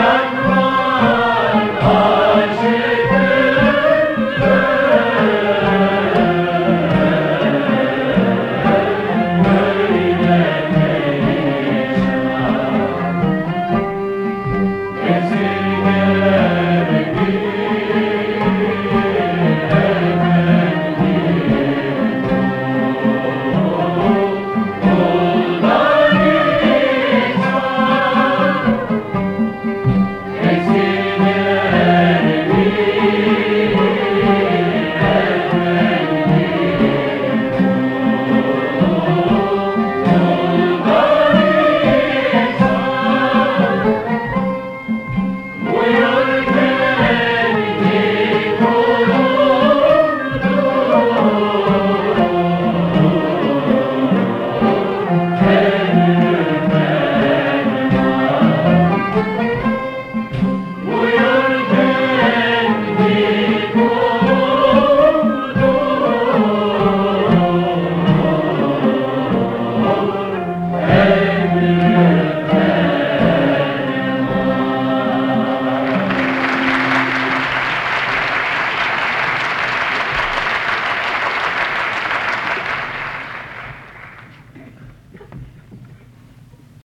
Amen.